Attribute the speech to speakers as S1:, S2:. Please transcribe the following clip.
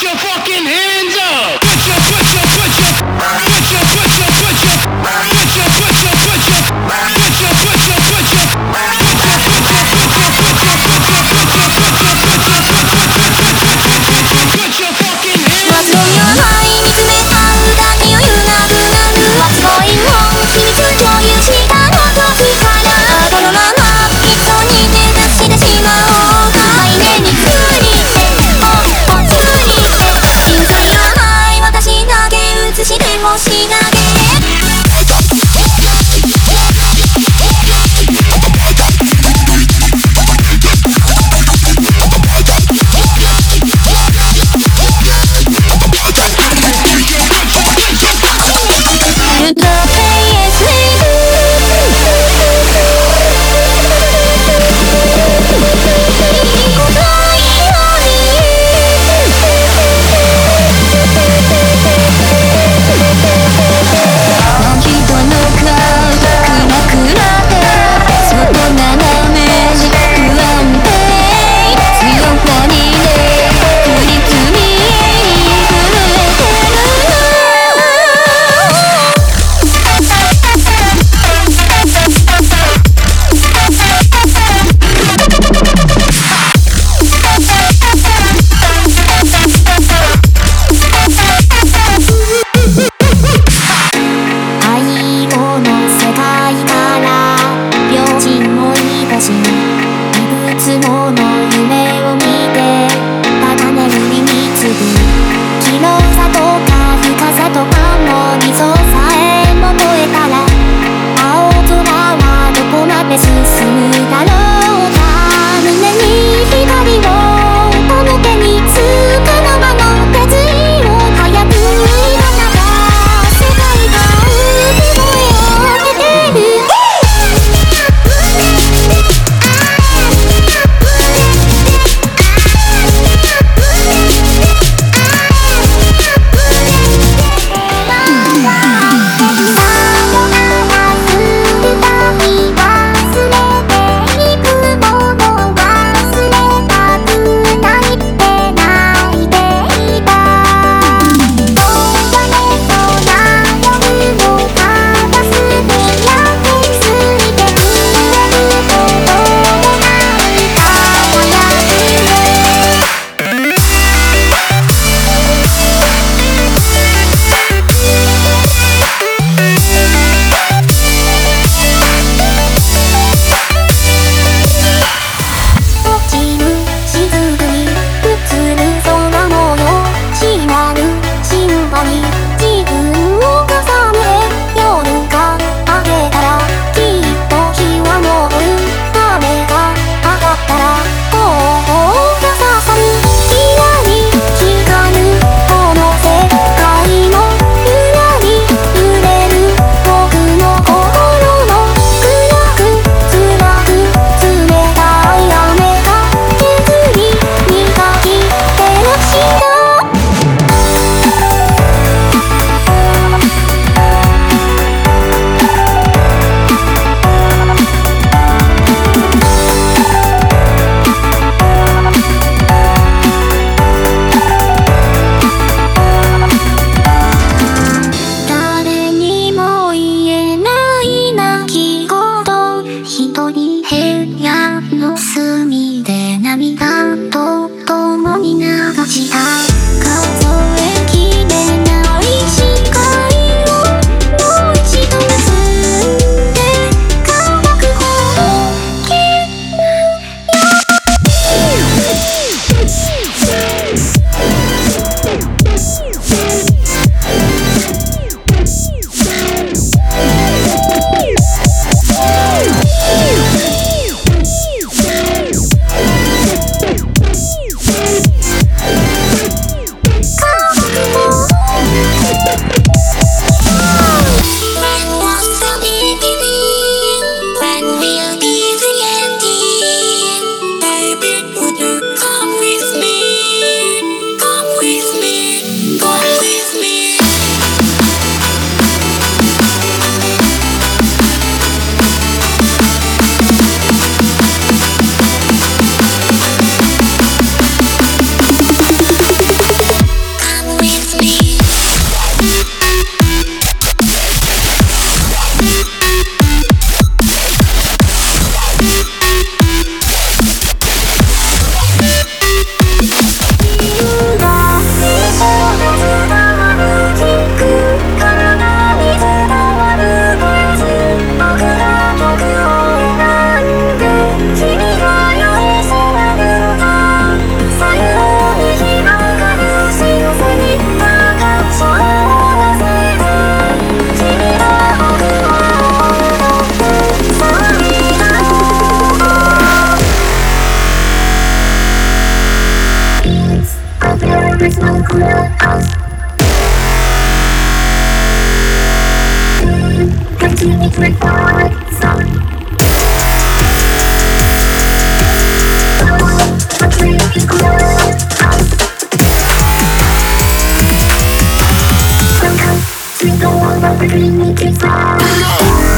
S1: Your fucking hands
S2: Christmas cooler house. Continue to forward song. Oh, the creepy cooler house. Welcome to the world of the green meat